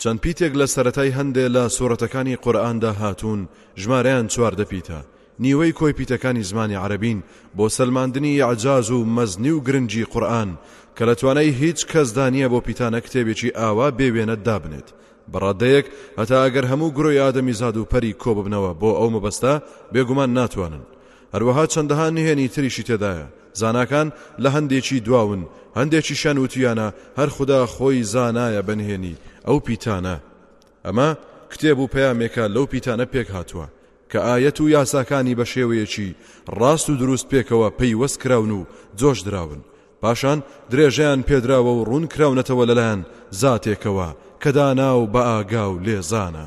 چەند پیتێک لە سەرەتای هەندێ لە سوورەتەکانی قورئاندا هاتوون، ژمارەیان چواردە پیتە، نیوەی کۆی پیتەکانی زمانی عەرەبین بۆ سەلماندنی ئیعجاز و مەزنی و گرنگی قورئان کە لە توانای هیچ کەسدا نییە بۆ پیتانە کتێبێکی ئاوا بێ وێنە دابنێت بە ڕادەیەک هەتا ئەگەر هەموو گرۆی ئادەمیزاد و پەری کۆببنەوە بۆ ئەو مەبەستە بێگومان ناتوانن هەروەها چەندەها نهێنی تریشی تێدایە، زاناکان لە هەندێکی دواون، هەندێکیشیان وتویانە هەر خودا خۆی زانایە بە نهێنی ئەو پیتانە. ئەمە کتێب و پەیامێکە لەو پیتانە پێکهاتووە، کە ئایەت و یاساکانی بە شێوەیەکی ڕاست و دروست پێکەوە پەیوەست کراون و جۆشدراون، پاشان درێژەیان پێدراوە و ڕوونکراونەتەوە لەلایەن زاتێکەوە کە دانا و بەئاگا و لێزانە.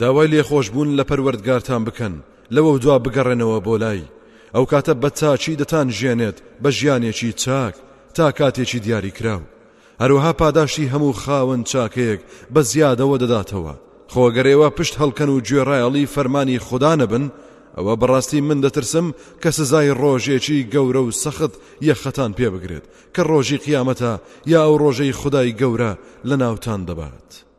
داوای لێخۆشبوون لە پەروەردگارتان بکەن لەوەودوا بگەڕێنەوە بۆ لای، ئەو کاتە بە چاکی دەتانژێنێت بە ژیانێکی چاک تا کاتێکی دیاریکراو، هەروەها پاداشتی هەموو خاوەن چاکەیەک بە زیادەوە دەداتەوە، خۆ گەر ئێوە پشت هەڵکەن و گوێڕایەڵی فەرمانی خودا نەبن، ئەوە بەڕاستی من دەترسم کە سزای ڕۆژێکی گەورە و سەخت یەخەتان پێبگرێت کە ڕۆژی قیامەتە یا ئەو ڕۆژەی خودای گەورە لەناوتان دەبات.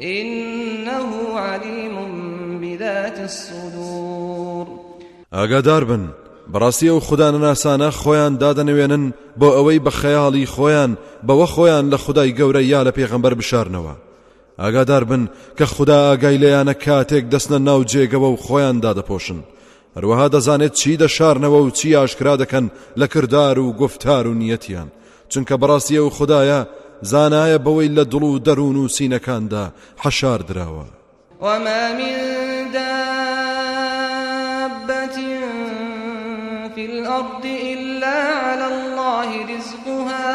انه علیم بذات الصدور ئاگادار بن بەڕاستی ئەو خوددا نەناسانە خۆیان دادەنەوێنن بۆ ئەوەی بە خەیاڵی خۆیان بەوە خۆیان لە خدای گەورە یا لە پێغەمبەر بشارنەوە ئاگادار بن کە خوددا ئاگای لەیانە کاتێک دەستنە ناو جێگەوە و خۆیان دادەپۆشن هەروەها دەزانێت چی دەشارنەوە و چی ئاشکرا دەکەن لە کردار و گفتار و نیەتیان چونکە بەڕاستی ئەو خدایە زانایە بەوەی لە دڵ و دەروون و سینەکاندا حەشار دراوە وما من دابة في الأرض إلا على الله رزقها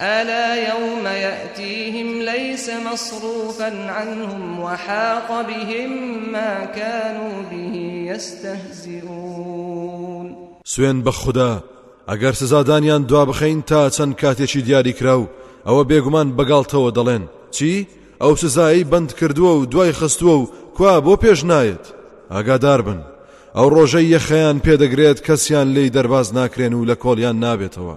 الا یوم یاتیهم لیس مصروفا عنهم وحاق بهم ما کانو به یستهزئون سوێن بە خودا ئەگەر سزادانیان دوابخەین تا چەند کاتێکی دیاری کراو ئەوە بێگومان بەگاڵتەوە دەڵێن چی ئەو سزایی بند کردووە و دوای خستووە و کوا بۆ پێش نایەت ئاگادار بن ئەو ڕۆژەی یەخەیان پێدەگرێت کەسیان لی دەرباز ناکرێن و لە کۆڵیان نابێتەوە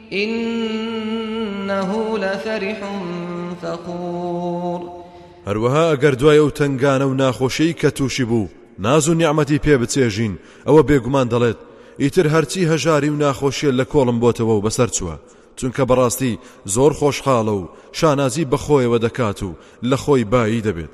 انه لفرح فخور هەروەها ئەگەر دوای ئەو تەنگانە و ناخۆشیی کە تووشی بوو ناز و نیعممەتی پێ بچێژین ئەوە بێگومان دەڵێت ئیتر هەرچی هەژاری و ناخۆشیە لە کۆڵم بۆتەوە و بەسەر چووە چونکە بەڕاستی زۆر خۆشحاڵە و شانازی بەخۆیەوە دەکات و لە خۆی بایی دەبێت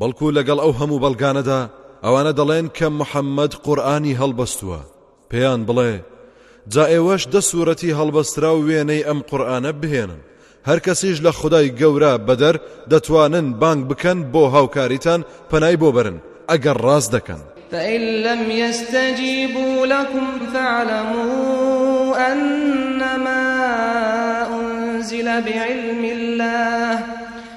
بەڵکو لەگەڵ ئەو هەموو بەڵگانەدا ئەوانە دەڵێن کە محەممەد قورئانی هەڵبەستووە، پێیان بڵێ، جا ئێوەش دە سوورەتی هەڵبەستراو وێنەی ئەم قورئانە بهێنن، هەر کەسیش لە خودای گەورە بەدەر دەتوانن بانگ بکەن بۆ هاوکاریتان پەنای بۆ بەرن ئەگەر ڕاست دەکەن. فَإِن لَّمْ يَسْتَجِیبُوا لَکُمْ فَاعْلَمُوا أَنَّمَا أُنزِلَ بِعِلْمِ اللَّهِ،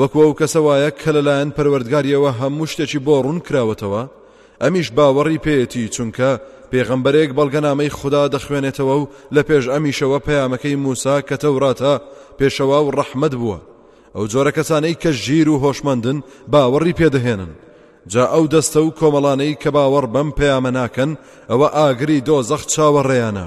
وەکو ئەو کەسە وایە کە لەلایەن پەروەردگاریەوە هەموو شتێکی بۆ ڕوون کراوەتەوە ئەمیش باوەڕی پێیەتی چونکە پێغەمبەرێک بەڵگەنامەی خوددا دەخوێنێتەوە و لە پێش ئەمیشەوە پەیامەکەی موسا کە تەوراتە پێشەوا و ڕەحمەت بووە ئەو جۆرە کەسانەی کە ژیر و هۆشمەندن باوەڕی پێدەهێنن جا ئەو دەستە و کۆمەڵانەی کە باوەڕ بەم پەیامە ناکەن ئەوە ئاگری دۆزەخ چاوەڕێیانە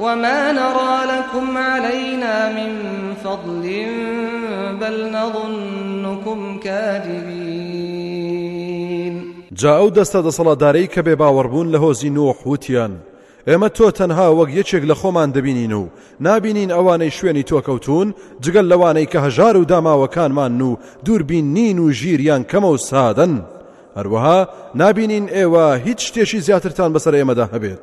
وما نرى لكم علينا من فضل بل نظنكم كاذبين جا ئەو دەستە دەسەڵاتدارەی کە بێ باوەڕبوون لە هۆزی نوح وتیان ئێمە تۆ تەنها وەک یەکێک لە خۆمان دەبینین و نابینین ئەوانەی شوێنی تۆکەوتون جگەل لەوانەی کە هەژار و داماوەکانمان و دووربین نین و ژیریان کەمە و سادن هەروەها نابینین ئێوە هیچ شتێکی زیاترتان بەسەر ئێمەدا هەبێت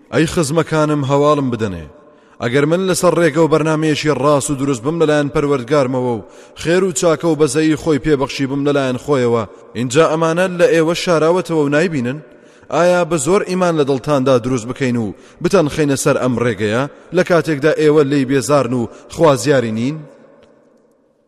ئەی خزمەکانم هەواڵم بدەنێ ئەگەر من لەسەر ڕێگە و بەرنمەیەکی ڕاست و دروست بم لەلایەن پەروەردگارمەوە و خێر و چاکە و بەزەیی خۆی پێبەخشی بم لەلایەن خۆیەوە اینجا ئەمانە لە ئێوە شاراوەتەوە و نایبینن ئایا بە زۆر ئیمان لە دڵتاندا دروست بکەین و بتەن خەینە سەر ئەم ڕێگەیە لە کاتێکدا ئێوە لی بێزارن و خوازیاری نین؟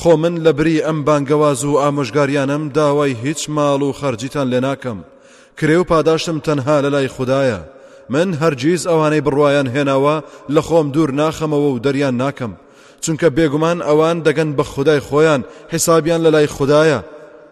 خۆ من لە بری ئەم بانگەواز و ئامۆژگاریانەم داوای هیچ ماڵ و خەرجیتان لێ ناکەم کرێ و پاداشتم تەنها لە لای خودایە من هەرگیز ئەوانەی بڕوایان هێناوە لە خۆم دوور ناخەمەوە و دەریان ناکەم چونکە بێگومان ئەوان دەگەن بە خودای خۆیان حیسابیان لە لای خودایە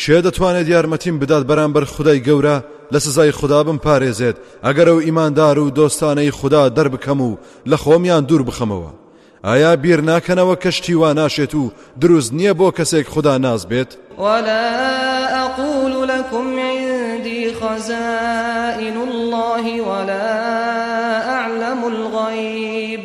کێ دەتوانێت یارمەتیم بدات بەرامبەر خودای گەورە لە سزای خودا بمپارێزێت ئەگەر ئەو ئیماندار و دۆستانەی خودا دەربکەم و لە خۆمیان دوور بخەمەوە؟ ئایا بیر ناکەنەوە کە شتی وا ناشێت و دروست نییە بۆ کەسێک خودا ناس بێت؟ ولا أقول لكم عندي خزائن الله ولا أعلم الغيب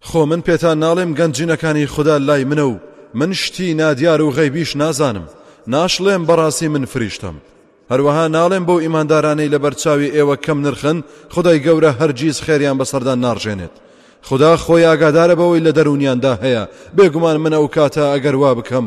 خۆ من پێتان ناڵێم گەنجینەکانی خودا لای منە و من شتی نادیار و غەیبیش نازانم ناشڵێم بەڕاستی من فریشتەم هەروەها ناڵێم بۆ ئیماندارانەی لە بەرچاوی ئێوە کەم نرخن خدای گەورە هەرگیز خێریان بەسەردان ناڕژێنێت خدا خۆی ئاگادارە بەوەی لە دەروونیاندا هەیە بێگومان من ئەو کاتە ئەگەر وا بکەم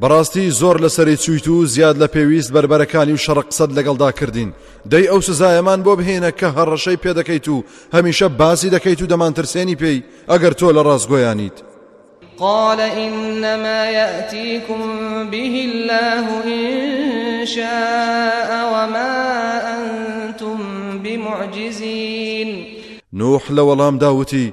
بەڕاستی زۆر لەسەری چوویت و زیاد لە پێویست بەربەرەکانی و شەڕە قسەت لەگەڵدا کردین دەی ئەو سزایەمان بۆ بهێنە کە هەڕەشەی پێ دەکەیت و هەمیشە باسی دەکەیت و دەمانترسێنی پێی ئەگەر تۆ لە ڕاستگۆیانیت قال إنما يأتيكم به الله إن شاء وما أنتم بمعجزين نوح لە وەڵامدا وتی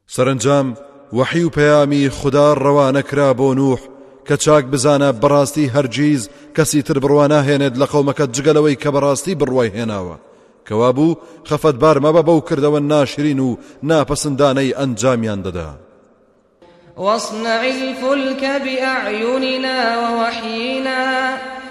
سەرەنجام وەحی و پەیامی خودا ڕەوانە کرا بۆ نوح کە چاک بزانە بەڕاستی هەرگیز کەسی تر بڕوا ناهێنێت لە قەومەکەت جگەلەوەی کە بەڕاستی بڕوای هێناوە کەوابوو خەفەتبار مەبە بەو کردەوە ناشرین و ناپەسندانەی ئەنجامیان دەدا واصنع الفلك بأعيننا ووحينا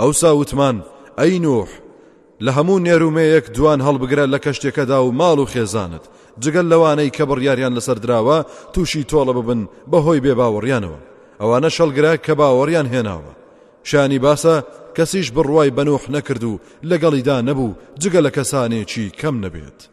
ئەوسا وتمان، ئەی نوح! لە هەموو نێر و مێیەک دوان هەڵبگرە لە کەشتێکەدا و ماڵ و خێزانت، جگە لەوانەی کە بڕیاریان لەسەر دراوە تووشی تۆڵە ببن بە هۆی بێ باوەڕیانەوە، ئەوانەش هەڵگرە کە باوەڕیان هێناوە. شانی باسە کەسیش بڕوای بە نوح نەکرد و لەگەڵیدا نەبوو جگە لە کەسانێکی کەم نەبێت.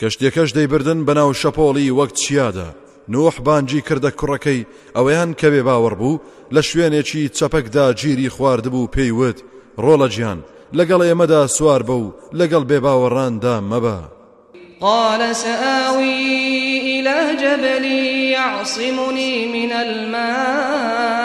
کەشتیەکەش دەیبردن بەناو شەپۆڵی وەک چیادا نوح بانگی کردە کوڕەکەی ئەوەیان کە بێ باوەڕ بوو لە شوێنێکی چەپەکدا گیری خواردبوو پێی وت ڕۆڵە گیان لەگەڵ ئێمەدا سوار بە و لەگەڵ بێ باوەڕاندا مەبە قال سآوي إلى جبل يعصمني من الماء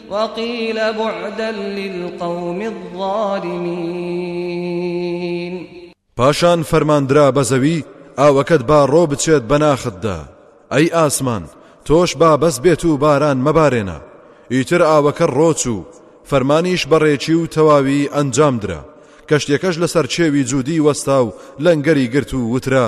وقیل بعدا للقوم الظالمین پاشان فەرماندرا بە زەوی ئاوەکەت با ڕۆ بچێت بە ناختدا ئەی ئاسمان تۆش با بەس بێت و باران مەبارێنە ئیتر ئاوەکە ڕۆچ و فەرمانیش بەڕێکی و تەواوی ئەنجام درا کەشتێکەش لەسەر چێوی جوودی وەستا و لەنگەری گرت و وترا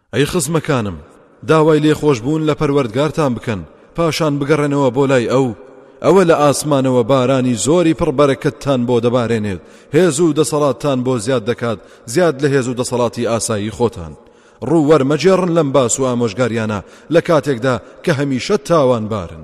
ئەی خزمەکانم، داوای لێخۆشبوون لە پەروەردگارتان بکەن، پاشان بگەڕێنەوە بۆ لای ئەو، ئەوە لە ئاسمانەوە بارانی زۆری پڕ بەرەکەتتان بۆ دەبارێنێت، هێز و دەسەڵاتتان بۆ زیاد دەکات زیاد لە هێز و دەسەڵاتی ئاسایی خۆتان. ڕوو وەرمەگێڕن لەم باس و ئامۆژگارییانە لە کاتێکدا کە هەمیشە تاوانبارن.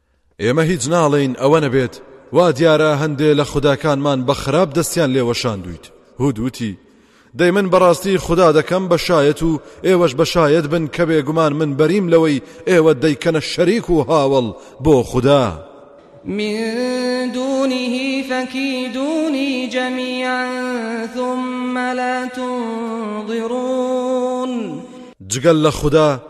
ئێمە هیچ ناڵێین ئەوە نەبێت، وا دیارە هەندێ لە خوداکانمان بە خراپ دەستیان لێ وەشاندوویت، هود وتی، دەی من بەڕاستی خودا دەکەم بە شایەت و ئێوەش بە شایەت بن کە بێگومان من بەریم لەوەی ئێوە دەیکەنە شەریک و هاوەڵ بۆ خودا. من دونه فکیدونی جمیعا ثم لا تنظرون. جگە لە خودا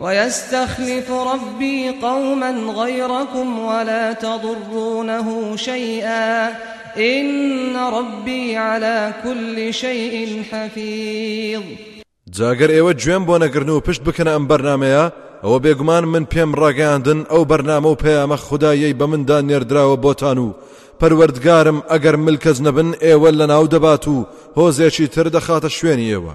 ویستخلف ربی قوما غیرکم ولا تضرونه شیئا ان ربی علی کل شیء حفیظ. جا گەر ئێوە گوێم بۆ نەگرن و پشت بکەنە ئەم بەرنمەیە ئەوە بێگومان من پێم ڕاگەیاندن ئەو بەرنامە و پەیامە خوددایەی بە مندا نێردراوە بۆتان و پەروەردگارم ئەگەر ملکەج نەبن ئێوە لە ناو دەبات و هۆزێکی تر دەخاتە شوێنی ئێوە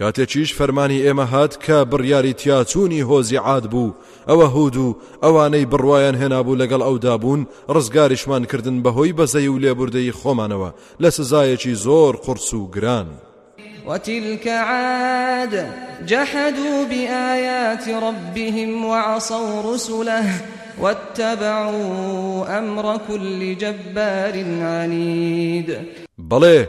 کاتێکیش فەرمانی ئێمە هات کە بڕیاری تیاچوونی هۆزی عاد بوو، ئەوە هود و ئەوانەی بڕوایان هێنابوو لەگەڵ ئەودا بوون ڕزگاریشمان کردن بەهۆی بەزەی و لێبوردەیی خۆمانەوە لە سزایەکی زۆر قورس و گران. وتلک عاد جحدوا بآیات ربهم وعصوا رسله واتبعوا امر کل جبار عنید بەڵێ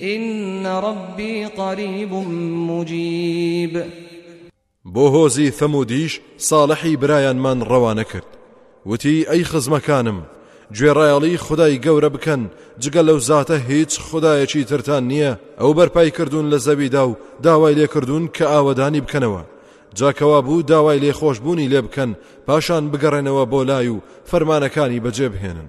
ان ربی قریب مجیب بۆ هۆزی ثەمودیش ساڵحی برایانمان ڕەوانە کرد وتی ئەی خزمەکانم گوێڕایەڵی خدای گەورە بکەن جگە لەو زاتە هیچ خدایەکی ترتان نییە ئەو بەرپای کردوون لە زەویدا و داوای لێکردوون کە ئاوەدانی بکەنەوە جاکەوا بوو داوای لێخۆشببوونی لێ بکەن پاشان بگەڕێنەوە بۆ لای و فەرمانەکانی بەجێبهێنن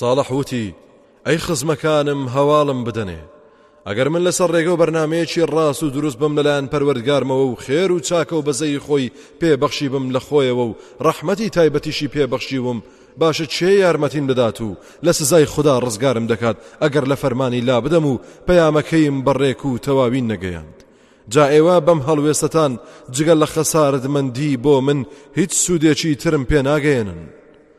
ساڵح وتی، ئەی خزمەکانم هەواڵم بدەنێ، ئەگەر من لەسەر ڕێگە و بەرنامەیەکی ڕاست و دروست بم لەلایەن پەروەردگارمەوە و خێر و چاکە و بەزەیی خۆی پێ بەخشی بم لە خۆیەوە و ڕەحمەتی تایبەتیشی پێ بەخشیوم باشە کێ یارمەتیم دەدات و لە سزای خودا ڕزگارم دەکات ئەگەر لە فەرمانی لابدەم و پەیامەکەیم بە ڕێک و تەواوی نەگەیاند جا ئێوە بەم هەڵوێستەتان جگە لە خەسارتمەندی بۆ من هیچ سوودێکی ترم پێ ناگەیەنن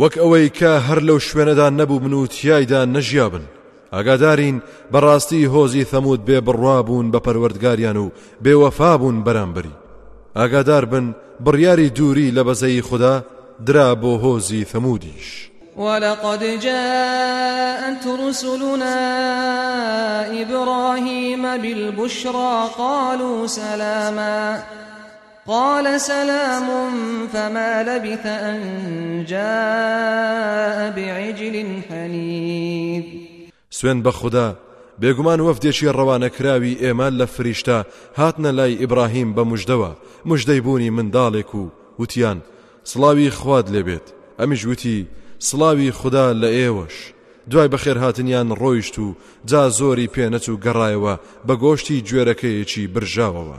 وەک ئەوەی کە هەر لەو شوێنەدا نەبووبن و تیایدا نەژیابن ئاگادارین بەڕاستی هۆزی ثەمود بێ بڕوا بوون بە پەروەردگاریان و بێوەفا بوون بەرامبەری ئاگادار بن بڕیاری دووری لە بەزەیی خوددا درا بۆ هۆزی ثەمودیش ولقد جاءت رسلنا إبراهيم بالبشرى قالوا سلاما قال سلام فما لبث ان جاء بعجل حنیذ سوێن بە خودا بێگومان وەفدێکی ڕەوانەکراوی ئێمە لە فریشتە هاتنە لای ئیبراهیم بە مژدەوە مژدەی بوونی منداڵێک و وتیان سڵاوی خواد لێبێت ئەمیش وتی سڵاوی خوددا لە ئێوەش دوای بەخێرهاتنیان ڕۆیشت و جا زۆری پێنەچ و گەڕایەوە بە گۆشتی گوێرەکەیەکی برژاوەوە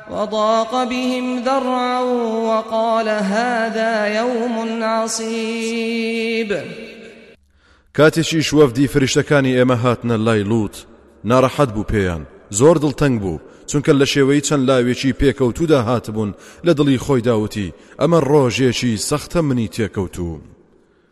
وضاق بهم ذرعا وقال هذا يوم عصیب کاتێکیش وەفدی فریشتەکانی ئێمە هاتنە لای لوت ناڕەحەت بوو پێیان زۆر دڵتەنگ بوو چونکە لە شێوەی چەند لاوێکی پێکەوتودا هاتبوون لە دڵی خۆی داوتی ئەمە ڕۆژێکی سەختە منی تێکەوتوو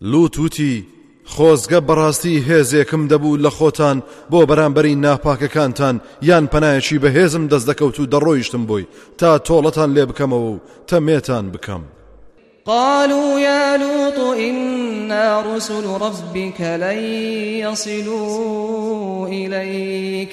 لوط وتی، خۆزگە بەڕاستی هێزێکم دەبوو لە خۆتان بۆ بەرامبەری ناپاکەکانتان یان پەنایەکی بەهێزم دەست دەکەوت و دەڕۆیشتم بۆی تا تۆڵەتان لێ بکەمەوە و تەمێتان بکەم. قالوا يا لوط إنا رسل ربك لن يصلوا إليك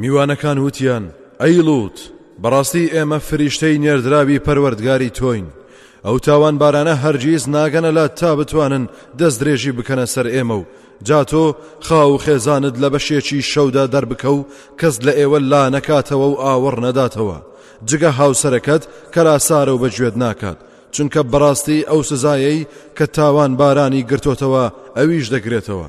میوانەکان وتیان، ئەی لوط! بەڕاستی ئێمە فریشتەی نێردراوی پەروەردگاری تۆین، ئەو تاوانبارانە هەرگیز ناگەنە لات تا بتوانن دەستدرێژی بکەنە سەر ئێمە و جا تۆ خاو و خێزانت لە بەشێکی شەودا دەربکە و کەس لە ئێوە لانەکاتەوە و ئاوڕ نەداتەوە جگە هاوسەرەکەت کە لاسارە و بەگوێت ناکات چونکە بەڕاستی ئەو سزایەی کە تاوانبارانی گرتۆتەوە ئەویش دەگرێتەوە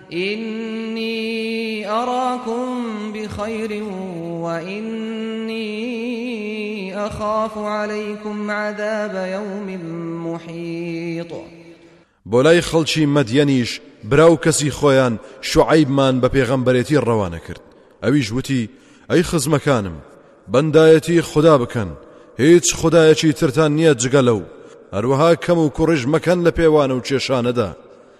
انی اراکم بخیر و انی اخاف علیکم عذاب یوم محیط بۆ لای خەڵکی مەدیەنیش براو کەسی خۆیان شعیبمان بە پێغەمبەرێتی ڕەوانە کرد ئەویش وتی ئەی خزمەکانم بەندایەتی خدا بکەن هیچ خدایەکی ترتان نییە جگە لەو هەروەها کەم و کوڕژ مەکەن لە پێوانە و کێشانەدا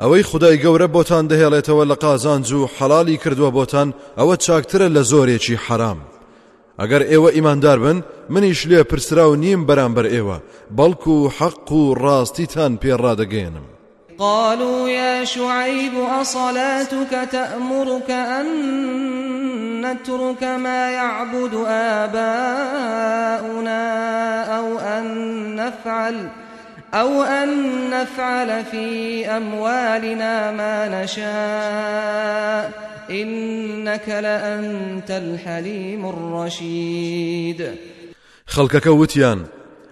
ئەوەی خودای گەورە بۆتان دەهێڵێتەوە لە قازانج و حەڵالی کردووە بۆتان ئەوە چاکترە لە زۆرێکی حەرام ئەگەر ئێوە ئیماندار بن منیش لێ پرسراو نیم بەرامبەر ئێوە بەڵکو و حەق و ڕاستیتان پێڕادەگەێنم قالوا يا شعيب أصلاتك تأمرك أن نترك ما يعبد آباؤنا أو أن نفعل ئەو ئەن نەفعەلە فی ئەموالنا ما نەشاء ئینەک لەئەنتە الحلیم الرشید خەڵکەکە وتیان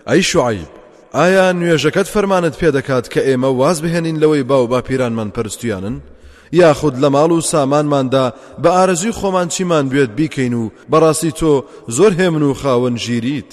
ئەی شعیب ئایا نوێژەکەت فەرمانت پێدەکات کە ئێمە واز بهێنین لەوەی باو باپیرانمان پەرستویانن یاخود لە ماڵ و سامانماندا بە ئارەزوی خۆمان چیمان دوێت بیکەین و بەڕاستی تۆ زۆر هێمن و خاوەن ژیریت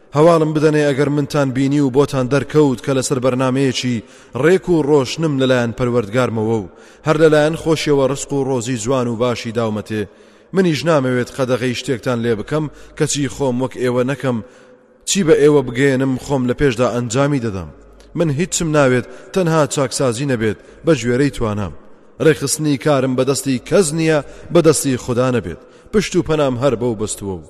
هەواڵم بدەنێ ئەگەر منتان بینی و بۆتان دەرکەوت کە لەسەر بەرنامەیەکی ڕێک و ڕۆشنم لەلایەن پەروەردگارمەوە و هەر لەلایەن خۆشیەوە ڕسق و ڕۆزی جوان و باشی داومەتێ منیش نامەوێت قەدەغەی شتێکتان لێ بکەم کەچی خۆم وەک ئێوە نەکەم چی بە ئێوە بگەیەنم خۆم لە پێشدا ئەنجامی دەدەم من هیچم ناوێت تەنها چاکسازی نەبێت بە گوێرەی توانام ڕێکخستنی کارم بەدەستی کەس نییە بەدەستی خودا نەبێت پشت و پەنام هەر بەو بەستووە و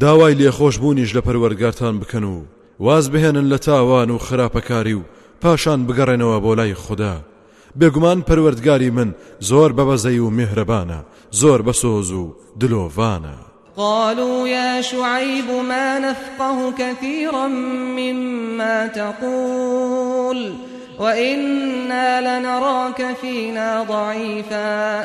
داوای لێخۆشبوونیش لە پەروەردگارتان بکەن و وازبهێنن لە تاوان و خراپەکاری و پاشان بگەڕێنەوە بۆ لای خودا، بێگومان پەروەردگاری من زۆر بە بەزەی و میهرەبانە، زۆر بە سۆز و دلۆڤانە. قالوا یا شعیب ما نفقه کثیرا مما تقول وإنا لنراک فینا ضعیفا.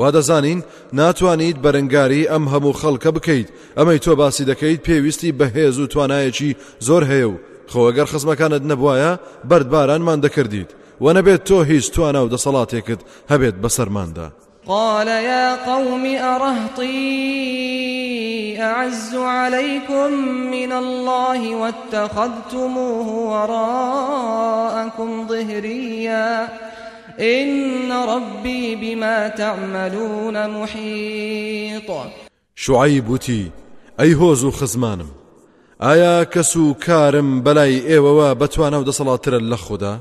وادەزانین ناتوانیت بەرنگاری ئەم هەموو خەڵکە بکەیت ئەمەی تۆ باسی دەکەیت پێویستی بە هێز و توانایەکی زۆر هەیە و خۆگەر خزمەکانت نەبوایە بەردبارانمان دەکردیت و نەبێت تۆ هیچ توانا و دەسەڵاتێکت هەبێت بەسەرماندا قال يا قوم أرهطي أعز عليكم من الله واتخذتموه وراءكم ظهريا ان ربی بما تعملون محیط شوعەیب وتی ئەی هۆز و خزمانم ئایا کەس و کارم بەلای ئێوەوە بەتوانە و دەسەڵاتترە لە خوددا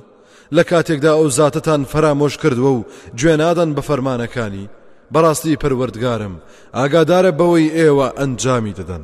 لە کاتێکدا ئەو زاتتان فەرامۆش کردووە و گوێنادەن بە فەرمانەکانی بەڕاستی پەروەردگارم ئاگادارە بەوەی ئێوە ئەنجامی دەدەن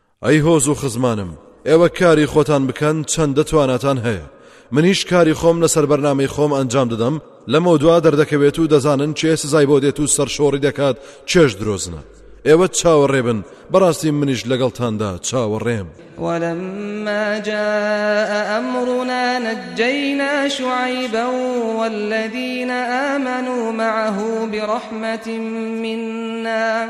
ئەی هۆز و خزمانم، ئێوە کاری خۆتان بکەن چەندە تواناتان هەیە، منیش کاری خۆم لەسەر بەرنامەی خۆم ئەنجام دەدەم، لەمەودوا دەردەکەوێت و دەزانن کێ سزای بۆ دێت و سەرشۆڕی دەکات، کێش درۆزنە. ئێوە چاوەڕێ بن، بەڕاستی منیش لەگەڵتاندا چاوەڕێم. ولما جاء أمرنا نجينا شعيبا والذين آمنوا معه برحمة منا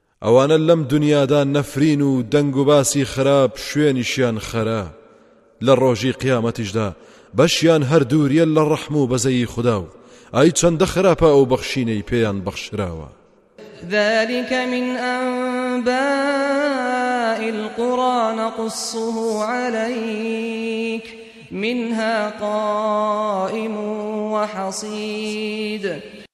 ئەوانە لەم دنیادا نەفرین و دەنگ و باسی خراپ شوێنیشیان خەرە لە ڕۆژی قیامەتیشدا بەشیان هەر دووریە لە ڕەحم و بەزەیی خودا و ئای چەندە خراپە ئەو بەخشینەی پێیان بەخشراوە ذلك من أنباء القرى نقصه عليك منها قائم وحصيد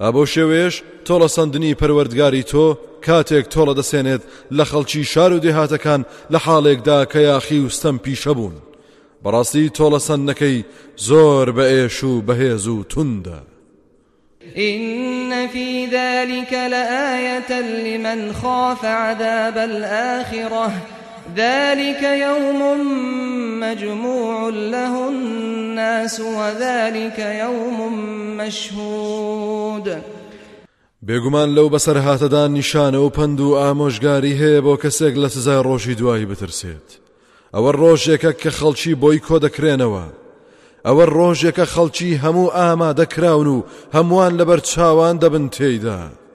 ئا بەو شێوەیەش تۆڵەسەندنی پەروەردگاری تۆ کاتێک تۆڵە دەسێنێت لە خەڵکی شار و دێهاتەکان لە حاڵێکدا کە یاخی و ستەم پیشە بوون بەڕاستی تۆڵەسەندنەکەی زۆر بە ئێش و بەهێز و توندە إن في ذلك لآية لمن خاف عذاب الآخرة ذلک یوم مجموع له الناس و ذلک یوم مشهود بێگومان لەو بەسەرهاتەدا نیشانە و پەند و ئامۆژگاری هەیە بۆ کەسێک لە سزای ڕۆژی دوایی بترسێت ئەوە ڕۆژێکە کە خەڵکی بۆی کۆ دەکرێنەوە ئەوە ڕۆژێکە خەڵکی هەموو ئامادەکراون و هەمووان لەبەر چاوان دەبن تێیدا.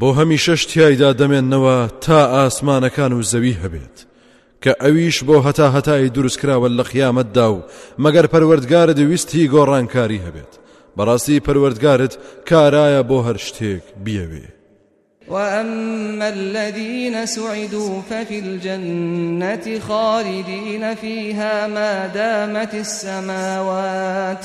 بۆ هەمیشەش تیایدا دەمێننەوە تا ئاسمانەکان و زەوی هەبێت کە ئەویش بۆ هەتا هەتایی دروستکراوە لە قیامەتدا و مەگەر پەروەردگارت ویستی گۆڕانکاری هەبێت بەڕاستی پەروەردگارت کارایە بۆ هەر شتێک بیەوێ وأما الذين سعدوا ففي الجنة خالدين فيها ما دامت السماوات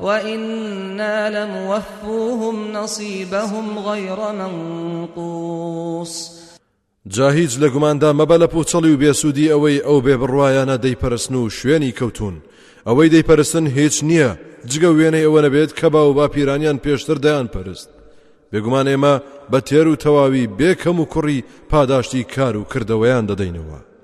وَإِنَّا لَمُوَفُّوهُمْ نَصِیبَهُمْ غَیْرَ مَنقُوص جا هیچ لە گوماندا مەبە لە پوچەڵی و بێسوودی ئەوەی ئەو بێ بڕوایانە دەیپەرستن و شوێنی کەوتون ئەوەی دەیپەرستن هیچ نییە جگە وێنەی ئەوە نەبێت کە باو باپیرانیان پێشتر دەیان پەرست بێگومان ئێمە بە تێر و تەواوی بێ کەم و کوڕی پاداشتی کار و کردەوەیان دەدەینەوە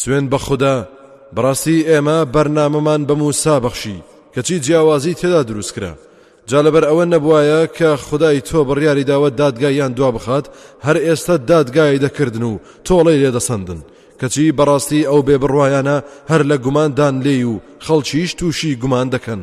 سوێند بە خودا، بەڕاستی ئێمە بەرنامەمان بە موسا بەخشی، کەچی جیاوازی تێدا دروستکرا. جا لەبەر ئەوە نەبوایە کە خودای تۆ بڕیاری داوە دادگاییان دوابخات، هەر ئێستە دادگای دەکردن و تۆڵەی لێ دەسەندن. کەچی بەڕاستی ئەو بێبڕوایانە هەر لە گوماندان لێی و خەڵکیش تووشی گومان دەکەن.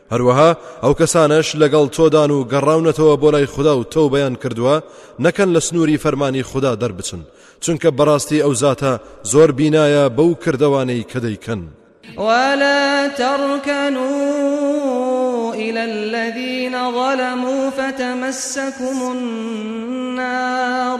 هەروەها ئەو کەسانەش لەگەڵ تۆدان و گەڕاونەتەوە بۆ لای خودا و تەوبەیان کردووە نەکەن لە سنووری فەرمانی خودا دەربچن چونکە بەڕاستی ئەو زاتە زۆر بینایە بەو کردەوانەی کە دەیکەن ولا تركنوا إلى الذين ظلموا فتمسكم النار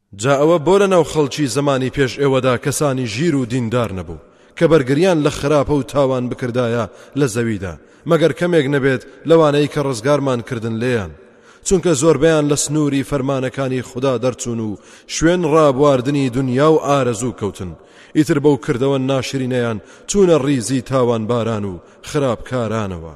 جا ئەوە بۆ لەناو خەڵکی زەمانی پێش ئێوەدا کەسانی ژیر و دیندار نەبوو کە بەرگریان لە خراپە و تاوان بکردایە لە زەویدا مەگەر کەمێک نەبێت لەوانەی کە ڕزگارمان کردن لێیان چونکە زۆربەیان لە سنووری فەرمانەکانی خودا دەرچوون و شوێن ڕابواردنی دنیا و ئارەزوو کەوتن ئیتر بەو کردەوە ناشرینەیان چوونە ڕیزی تاوانباران و خراپکارانەوە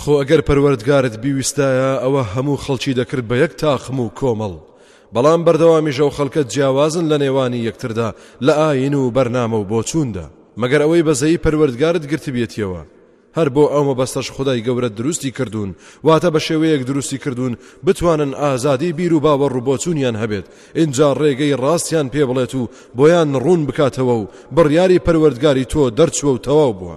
خۆ ئەگەر پەروەردگارت بیویستایە ئەوە هەموو خەڵکی دەکرد بە یەک تاقم و کۆمەڵ بەڵام بەردەوامیش ئەو خەڵکە جیاوازن لە نێوانی یەکتردا لە ئاین و بەرنامە و بۆچووندا مەگەر ئەوەی بەزەیی پەروەردگارت گرتبیێتیەوە هەر بۆ ئەو مەبەستەش خدای گەورە دروستی کردوون واتە بە شێوەیەک دروستی کردوون بتوانن ئازادی بیر و باوەڕ و بۆچوونیان هەبێت ئینجا ڕێگەی ڕاستیان پێ بڵێت و بۆیان ڕوون بکاتەوە و بڕیاری پەروەردگاری تۆ دەرچووە و تەواو بووە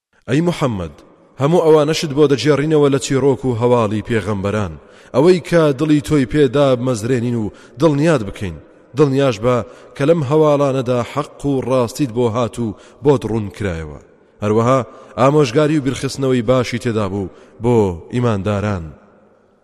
ئەی محەمەد هەموو ئەوانەشت بۆ دەگێڕینەوە لە چیڕۆک و هەواڵی پێغەمبەران ئەوەی کە دڵی تۆی پێ دابمەزرێنین و دڵنیات بکەین، دڵنیاش بە کە لەم هەواڵانەدا حەق و ڕاستیت بۆ هات و بۆت ڕوون کرایەوە، هەروەها ئامۆژگاری و بیرخستنەوەی باشی تێدابوو بۆ ئیمانداران.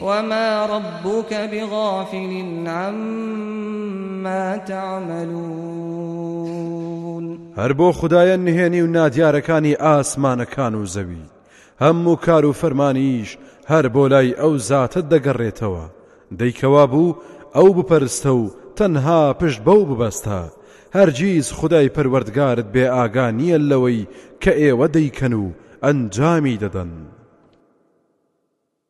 وما ربک بغافل عما تعملون هەر بۆ خودایە نهێنی و نادیارەکانی ئاسمانەکان و زەوی هەموو کار و فەرمانیش هەر بۆ لای ئەو زاتە دەگەڕێتەوە دەیکەوا بوو ئەو بپەرستە و تەنها پشت بەو ببەستە هەرگیز خدای پەروەردگارت بێ ئاگا نییە لەوەی کە ئێوە دەیکەن و ئەنجامی دەدەن.